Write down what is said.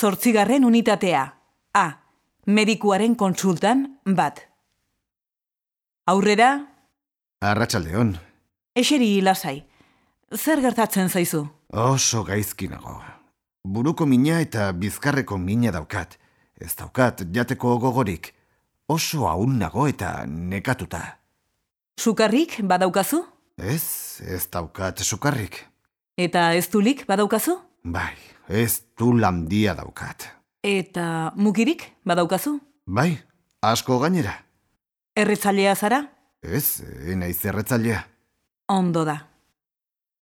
Zortzigarren unitatea. A. Medikuaren kontsultan bat. Aurrera, Arratsaldeon. eseri lasai. Zer gertatzen zaizu? Oso gaizki nago. Buruko mina eta bizkarreko mina daukat. Ez daukat jateko gogorik. Oso ahul nago eta nekatuta. Sukarrik badaukazu? Ez, ez daukat sukarrik. Eta ez dulik badaukazu? Bai, ez du landia daukat. Eta mugirik badaukazu? Bai, asko gainera. Erretzalea zara? Ez, naiz erretzailea. Ondo da.